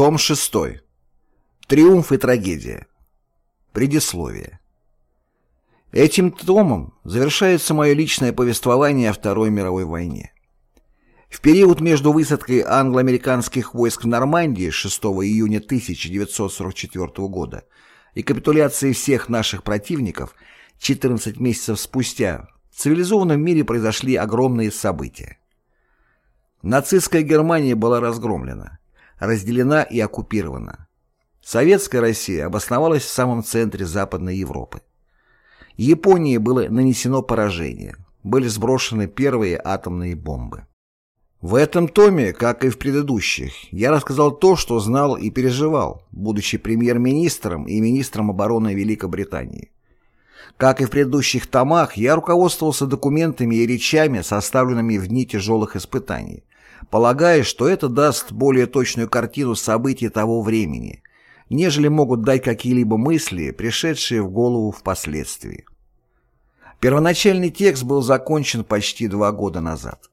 Том 6. Триумф и трагедия. Предисловие. Этим томом завершается мое личное повествование о Второй мировой войне. В период между высадкой англо-американских войск в Нормандии 6 июня 1944 года и капитуляцией всех наших противников 14 месяцев спустя в цивилизованном мире произошли огромные события. Нацистская Германия была разгромлена разделена и оккупирована. Советская Россия обосновалась в самом центре Западной Европы. Японии было нанесено поражение, были сброшены первые атомные бомбы. В этом томе, как и в предыдущих, я рассказал то, что знал и переживал, будучи премьер-министром и министром обороны Великобритании. Как и в предыдущих томах, я руководствовался документами и речами, составленными в дни тяжелых испытаний, полагая, что это даст более точную картину событий того времени, нежели могут дать какие-либо мысли, пришедшие в голову впоследствии. Первоначальный текст был закончен почти два года назад.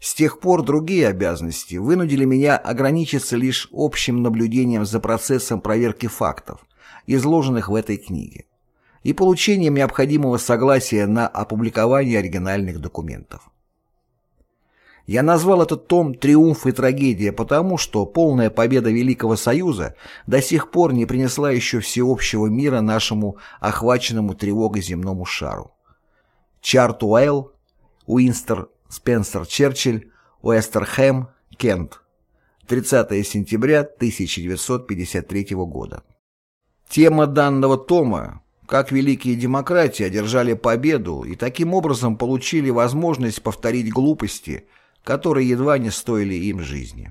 С тех пор другие обязанности вынудили меня ограничиться лишь общим наблюдением за процессом проверки фактов, изложенных в этой книге, и получением необходимого согласия на опубликование оригинальных документов. Я назвал этот том «Триумф и трагедия» потому, что полная победа Великого Союза до сих пор не принесла еще всеобщего мира нашему охваченному тревогой земному шару. Чарт Уэлл, Уинстер, Спенсер Черчилль, Уэстерхэм, Кент. 30 сентября 1953 года. Тема данного тома как великие демократии одержали победу и таким образом получили возможность повторить глупости – которые едва не стоили им жизни.